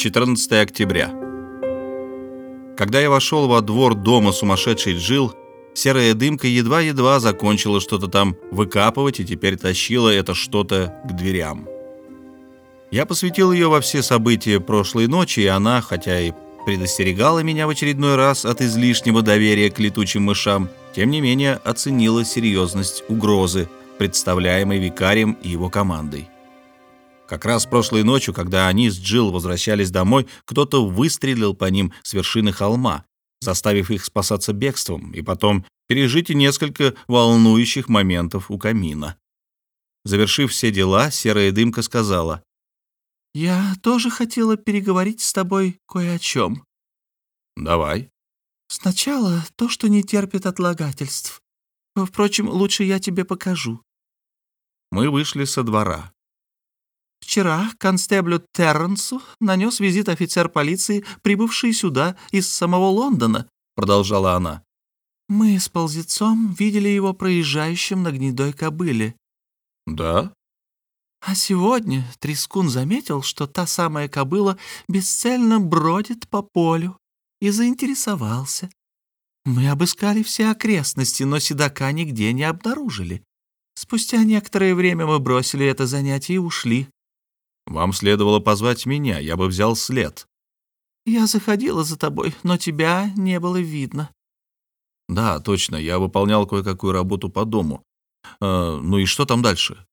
14 октября. Когда я вошел во двор дома сумасшедший Джил, серая дымка едва-едва закончила что-то там выкапывать и теперь тащила это что-то к дверям. Я посвятил ее во все события прошлой ночи, и она, хотя и предостерегала меня в очередной раз от излишнего доверия к летучим мышам, тем не менее оценила серьезность угрозы, представляемой викарием и его командой. Как раз прошлой ночью, когда они с Джилл возвращались домой, кто-то выстрелил по ним с вершины холма, заставив их спасаться бегством, и потом пережить и несколько волнующих моментов у камина. Завершив все дела, серая дымка сказала, «Я тоже хотела переговорить с тобой кое о чем». «Давай». «Сначала то, что не терпит отлагательств. Впрочем, лучше я тебе покажу». Мы вышли со двора. Вчера констеблю Терренсу нанес визит офицер полиции, прибывший сюда из самого Лондона, продолжала она. Мы с ползецом видели его проезжающим на гнедой кобыле. Да? А сегодня Трескун заметил, что та самая кобыла бесцельно бродит по полю и заинтересовался. Мы обыскали все окрестности, но седока нигде не обнаружили. Спустя некоторое время мы бросили это занятие и ушли. Вам следовало позвать меня, я бы взял след. Я заходила за тобой, но тебя не было видно. Да, точно, я выполнял кое-какую работу по дому. Э, ну и что там дальше?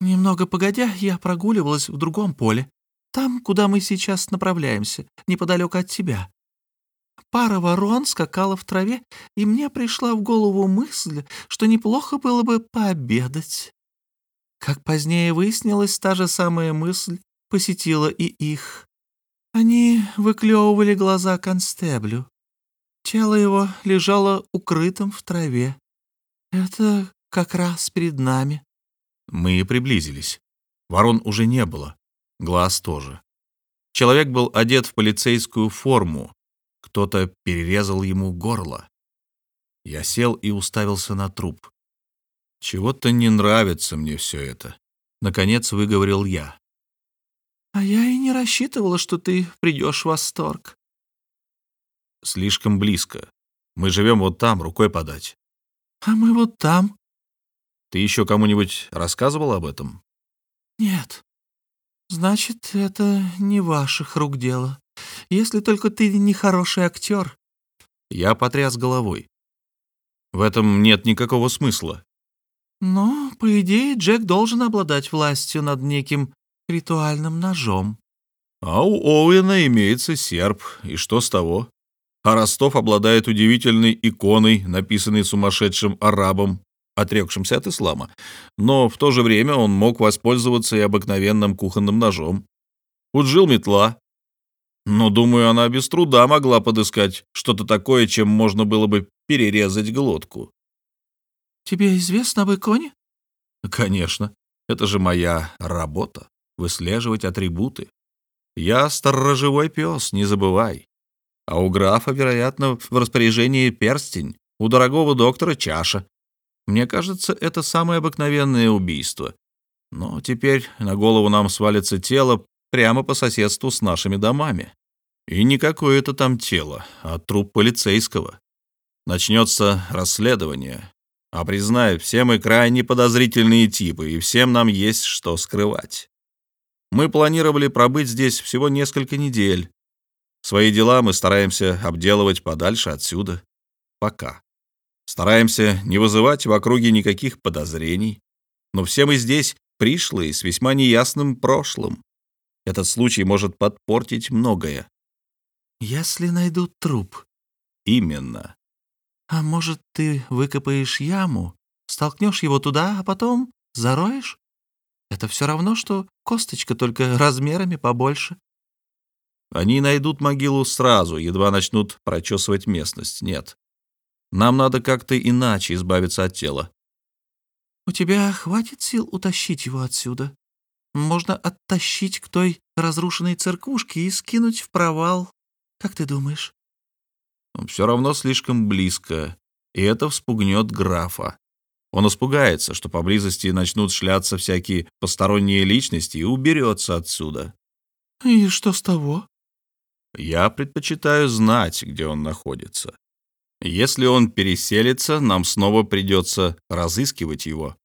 Немного погодя, я прогуливалась в другом поле. Там, куда мы сейчас направляемся, неподалеку от тебя. Пара ворон скакала в траве, и мне пришла в голову мысль, что неплохо было бы пообедать. Как позднее выяснилось, та же самая мысль посетила и их. Они выклевывали глаза констеблю. Тело его лежало укрытым в траве. Это как раз перед нами. Мы приблизились. Ворон уже не было. Глаз тоже. Человек был одет в полицейскую форму. Кто-то перерезал ему горло. Я сел и уставился на труп. «Чего-то не нравится мне все это», — наконец выговорил я. «А я и не рассчитывала, что ты придешь в восторг». «Слишком близко. Мы живем вот там, рукой подать». «А мы вот там». «Ты еще кому-нибудь рассказывал об этом?» «Нет. Значит, это не ваших рук дело. Если только ты не хороший актер». Я потряс головой. В этом нет никакого смысла. Но, по идее, Джек должен обладать властью над неким ритуальным ножом. А у Оуэна имеется серп, и что с того? А Ростов обладает удивительной иконой, написанной сумасшедшим арабом, отрекшимся от ислама. Но в то же время он мог воспользоваться и обыкновенным кухонным ножом. У Джилл метла. Но, думаю, она без труда могла подыскать что-то такое, чем можно было бы перерезать глотку. Тебе известно об иконе? Конечно. Это же моя работа — выслеживать атрибуты. Я сторожевой пес, не забывай. А у графа, вероятно, в распоряжении перстень, у дорогого доктора чаша. Мне кажется, это самое обыкновенное убийство. Но теперь на голову нам свалится тело прямо по соседству с нашими домами. И не какое-то там тело, а труп полицейского. Начнется расследование, а признаю, все мы крайне подозрительные типы, и всем нам есть что скрывать. Мы планировали пробыть здесь всего несколько недель. Свои дела мы стараемся обделывать подальше отсюда. Пока. Стараемся не вызывать в округе никаких подозрений. Но все мы здесь пришлые с весьма неясным прошлым. Этот случай может подпортить многое. Если найдут труп. Именно. А может, ты выкопаешь яму, столкнешь его туда, а потом зароешь? Это все равно, что косточка, только размерами побольше. Они найдут могилу сразу, едва начнут прочесывать местность. Нет. Нам надо как-то иначе избавиться от тела. У тебя хватит сил утащить его отсюда? Можно оттащить к той разрушенной церквушке и скинуть в провал. Как ты думаешь? Все равно слишком близко, и это вспугнет графа. Он испугается, что поблизости начнут шляться всякие посторонние личности и уберется отсюда. И что с того? Я предпочитаю знать, где он находится. Если он переселится, нам снова придется разыскивать его.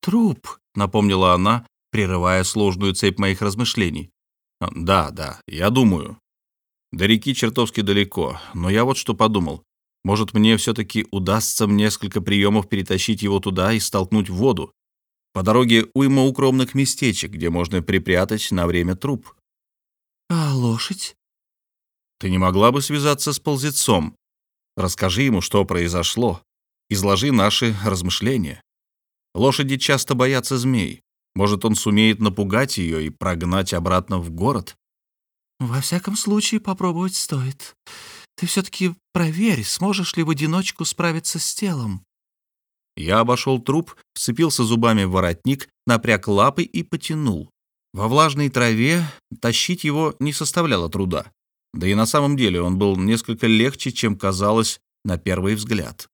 Труп, напомнила она, прерывая сложную цепь моих размышлений. Да, да, я думаю. До реки чертовски далеко, но я вот что подумал. Может, мне все-таки удастся несколько приемов перетащить его туда и столкнуть в воду. По дороге уйма укромных местечек, где можно припрятать на время труп. А лошадь? Ты не могла бы связаться с ползецом? Расскажи ему, что произошло. Изложи наши размышления. Лошади часто боятся змей. Может, он сумеет напугать ее и прогнать обратно в город? Во всяком случае, попробовать стоит. Ты все-таки проверь, сможешь ли в одиночку справиться с телом. Я обошел труп, вцепился зубами в воротник, напряг лапы и потянул. Во влажной траве тащить его не составляло труда. Да и на самом деле он был несколько легче, чем казалось на первый взгляд.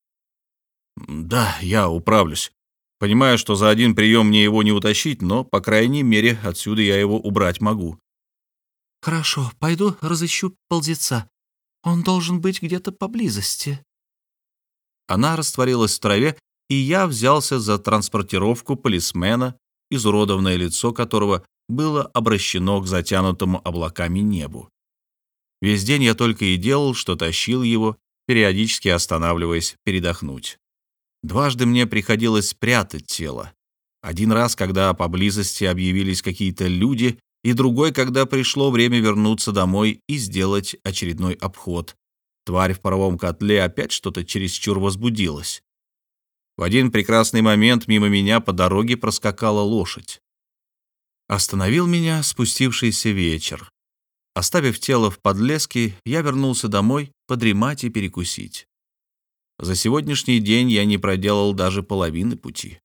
Да, я управлюсь. Понимаю, что за один прием мне его не утащить, но, по крайней мере, отсюда я его убрать могу. Хорошо, пойду разыщу ползеца. Он должен быть где-то поблизости. Она растворилась в траве, и я взялся за транспортировку полисмена, изуродованное лицо которого было обращено к затянутому облаками небу. Весь день я только и делал, что тащил его, периодически останавливаясь передохнуть. Дважды мне приходилось спрятать тело. Один раз, когда поблизости объявились какие-то люди, и другой, когда пришло время вернуться домой и сделать очередной обход. Тварь в паровом котле опять что-то чересчур возбудилась. В один прекрасный момент мимо меня по дороге проскакала лошадь. Остановил меня спустившийся вечер. Оставив тело в подлеске, я вернулся домой подремать и перекусить. За сегодняшний день я не проделал даже половины пути.